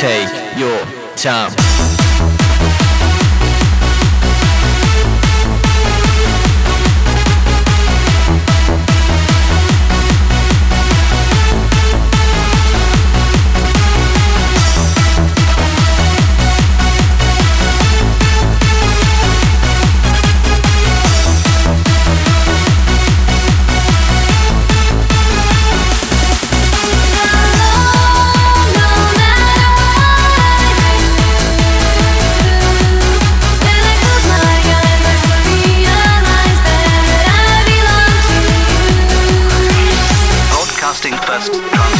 Take your time. podcasting first.